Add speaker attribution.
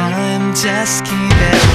Speaker 1: time, just keep it.